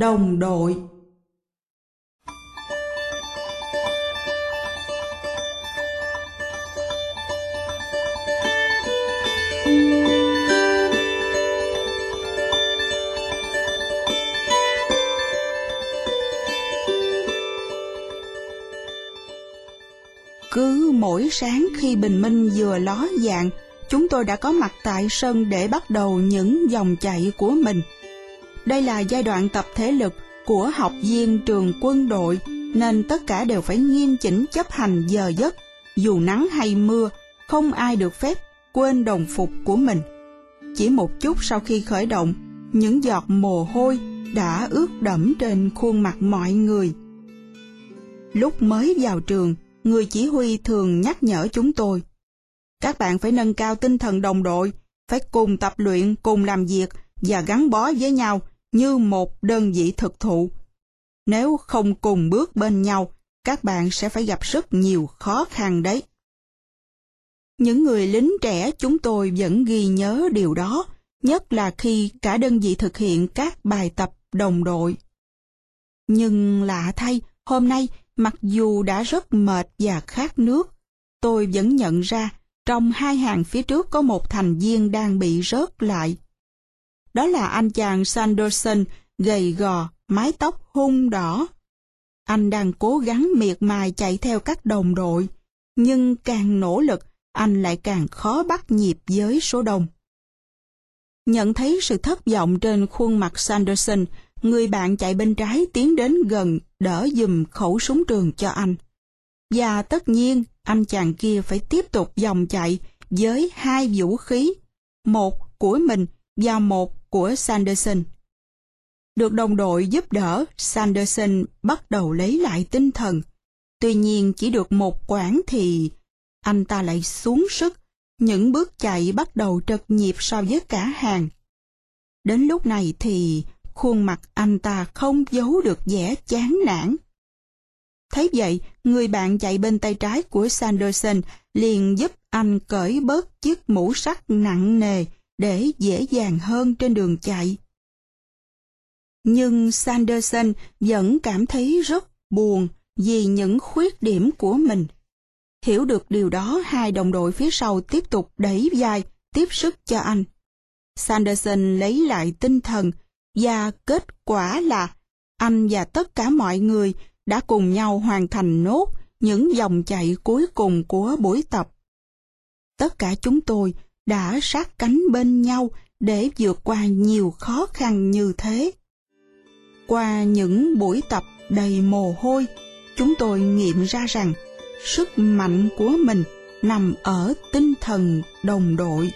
đồng đội Cứ mỗi sáng khi bình minh vừa ló dạng, chúng tôi đã có mặt tại sân để bắt đầu những dòng chạy của mình. Đây là giai đoạn tập thể lực của học viên trường quân đội, nên tất cả đều phải nghiêm chỉnh chấp hành giờ giấc, dù nắng hay mưa, không ai được phép quên đồng phục của mình. Chỉ một chút sau khi khởi động, những giọt mồ hôi đã ướt đẫm trên khuôn mặt mọi người. Lúc mới vào trường, người chỉ huy thường nhắc nhở chúng tôi. Các bạn phải nâng cao tinh thần đồng đội, phải cùng tập luyện, cùng làm việc và gắn bó với nhau như một đơn vị thực thụ. Nếu không cùng bước bên nhau, các bạn sẽ phải gặp rất nhiều khó khăn đấy. Những người lính trẻ chúng tôi vẫn ghi nhớ điều đó, nhất là khi cả đơn vị thực hiện các bài tập đồng đội. Nhưng lạ thay, hôm nay mặc dù đã rất mệt và khát nước, tôi vẫn nhận ra trong hai hàng phía trước có một thành viên đang bị rớt lại. Đó là anh chàng Sanderson, gầy gò, mái tóc hung đỏ. Anh đang cố gắng miệt mài chạy theo các đồng đội, nhưng càng nỗ lực, anh lại càng khó bắt nhịp với số đông. Nhận thấy sự thất vọng trên khuôn mặt Sanderson, người bạn chạy bên trái tiến đến gần đỡ dùm khẩu súng trường cho anh. Và tất nhiên, anh chàng kia phải tiếp tục dòng chạy với hai vũ khí, một của mình và một của Sanderson. Được đồng đội giúp đỡ, Sanderson bắt đầu lấy lại tinh thần. Tuy nhiên chỉ được một quãng thì anh ta lại xuống sức, những bước chạy bắt đầu trật nhịp so với cả hàng. Đến lúc này thì khuôn mặt anh ta không giấu được vẻ chán nản. Thấy vậy, người bạn chạy bên tay trái của Sanderson liền giúp anh cởi bớt chiếc mũ sắt nặng nề để dễ dàng hơn trên đường chạy. Nhưng Sanderson vẫn cảm thấy rất buồn vì những khuyết điểm của mình. Hiểu được điều đó, hai đồng đội phía sau tiếp tục đẩy vai, tiếp sức cho anh. Sanderson lấy lại tinh thần và kết quả là anh và tất cả mọi người đã cùng nhau hoàn thành nốt những dòng chạy cuối cùng của buổi tập. Tất cả chúng tôi đã sát cánh bên nhau để vượt qua nhiều khó khăn như thế. Qua những buổi tập đầy mồ hôi, chúng tôi nghiệm ra rằng sức mạnh của mình nằm ở tinh thần đồng đội.